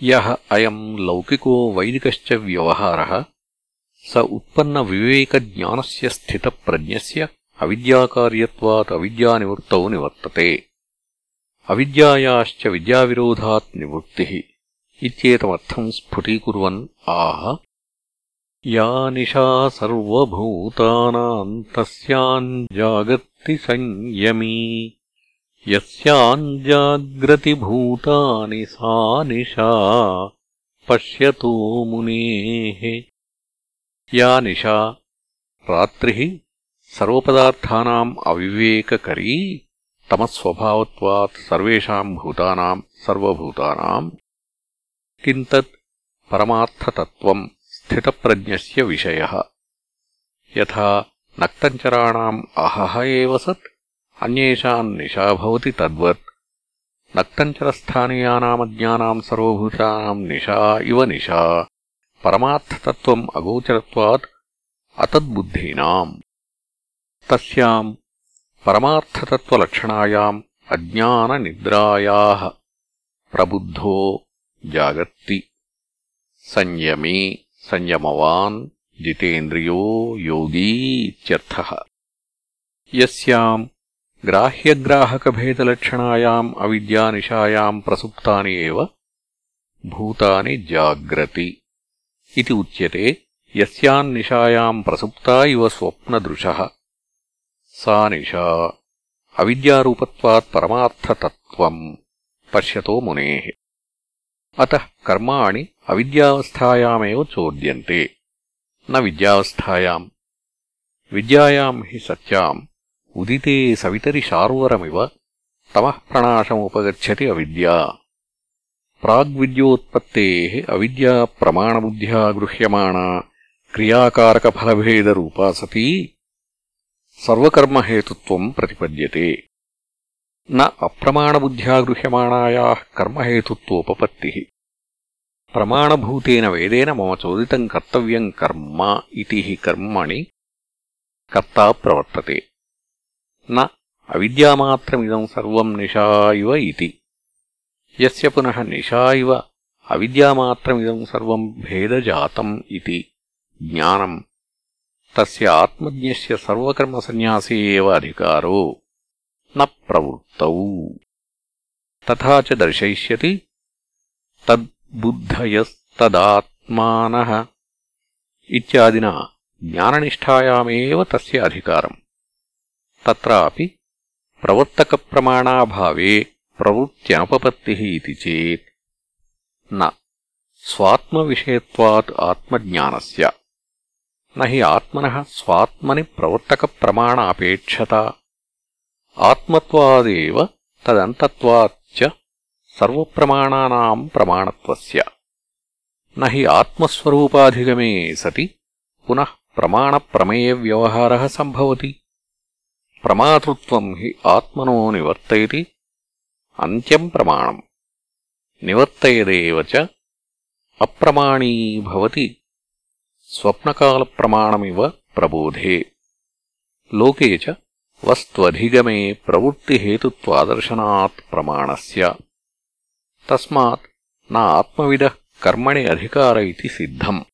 యహ అయం లౌకికో వైదికశ్చ వ్యవహార స ఉత్పన్నవివేకజ్ఞానస్య స్థితప్రజ్ఞస్య అవిద్యాకార్యత్వాత్ అవిద్యానివృత్తౌ నివర్తతే అవిద్యాయాశ్చ విద్యావిరోధాత్ నివృత్తిः ఇత్యేతమర్థం స్ఫుటీకుర్వన్ ఆహ యా నిషా సర్వభూతానాం తస్యాం జాగత్తి సంయమీ यस्याञ्जाग्रतिभूतानि सा निशा पश्यतो मुनेः। या निशा रात्रिः सर्वपदार्थानाम् अविवेककरी तमस्वभावत्वात् सर्वेषाम् भूतानाम् सर्वभूतानाम्। किम् तत् परमार्थतत्त्वम् स्थितप्रज्ञस्य विषयः। यथा नक्तञ्चराणाम् अहः एव सत् అన్యేషాం నిశా భవతి తద్వత్. నక్తంచరస్థానీయానామజ్ఞానాం సర్వభూతానాం నిశా ఇవ నిశా పరమార్థతత్వం అగోచరత్వాత్ అతద్బుద్ధీనాం. తస్యాం పరమార్థతత్వలక్షణాయాం అజ్ఞాననిద్రాయాः. ప్రబుద్ధో జాగర్తి సంయమే సంయమవాన్ జితేంద్రియో యోగీ ఇత్యర్థः. యస్యాం గ్రాహ్యగ్రాహకభేదలక్షణాయాम् అవిద్యానిషాయాम् ప్రసుప్తాని ఏవ భూతాని జాగ్రతి ఇది ఉచ్యతే యస్యాన్నిషాయాం ప్రసుప్తా ఇవ స్వప్నదృశः సా నిషా అవిద్యారూపత్వాత్ పరమార్థతత్వం పశ్యతో మునేః అతః కర్మాణి అవిద్యావస్థాయామేవ చోద్యంతే న విద్యావస్థాయాం విద్యాయాం హి సత్యాం ఉదితే సవితరి శార్వరమివ తమః ప్రణాశముపగచ్చతి అవిద్యా. ప్రాగ్విద్యోత్పత్తేః అవిద్యా ప్రమాణబుద్ధ్యా గృహ్యమాణా క్రియాకారకఫలభేదరూపా సతీ సర్వకర్మహేతుత్వం ప్రతిపద్యతే. న అప్రమాణబుద్ధ్యా గృహ్యమాణాయాः కర్మహేతుత్వోపపత్తిः. ప్రమాణభూతేన వేదేన మమ చోదితం కర్తవ్యం కర్మ ఇతి కర్మణి కర్త ప్రవర్తతే. న అవిద్యామాత్రమిదం సర్వం నిషా ఇవ ఇది ఎస్ పునః నిషా ఇవ అవిద్యామాత్రమిదం సర్వం భేదజాతం ఇది జ్ఞానం. తస్య ఆత్మజ్ఞస్య సర్వకర్మ సన్యాసే ఏవ అధికారో. న ప్రవృత్తౌ. తథా చ దర్శయిష్యతి. తద్బుద్ధయస్తదాత్మానః. ఇత్యాదినా జ్ఞాననిష్టాయామేవ తస్య అధికారం. तत्रापि प्रवर्तकप्रमाणाभावे प्रवृत्त्यनुपपत्तिः इति चेत् न स्वात्मविषयत्वात् आत्मज्ञानस्य। न हि आत्मनः स्वात्मनि प्रवर्तकप्रमाण अपेक्षता आत्मत्वादेव तदन्तत्वाच्च सर्वप्रमाणानाम् प्रमाणत्वस्य। न हि आत्मस्वरूपाधिगमे सति पुनः प्रमाणप्रमेयव्यवहारः सम्भवति। ప్రమాతృత్వం హి ఆత్మనో నివర్తయతి అంత్యం ప్రమాణం. నివర్తయదేవ అప్రమాణీభవతి స్వప్నకాల ప్రమాణమివ ప్రబోధే. లోకే చ వస్త్వధిగమే ప్రవృత్తిహేతుదర్శనాత్ ప్రమాణస్ తస్మాత్ నా ఆత్మవిద కర్మణి అధికార ఇది సిద్ధం.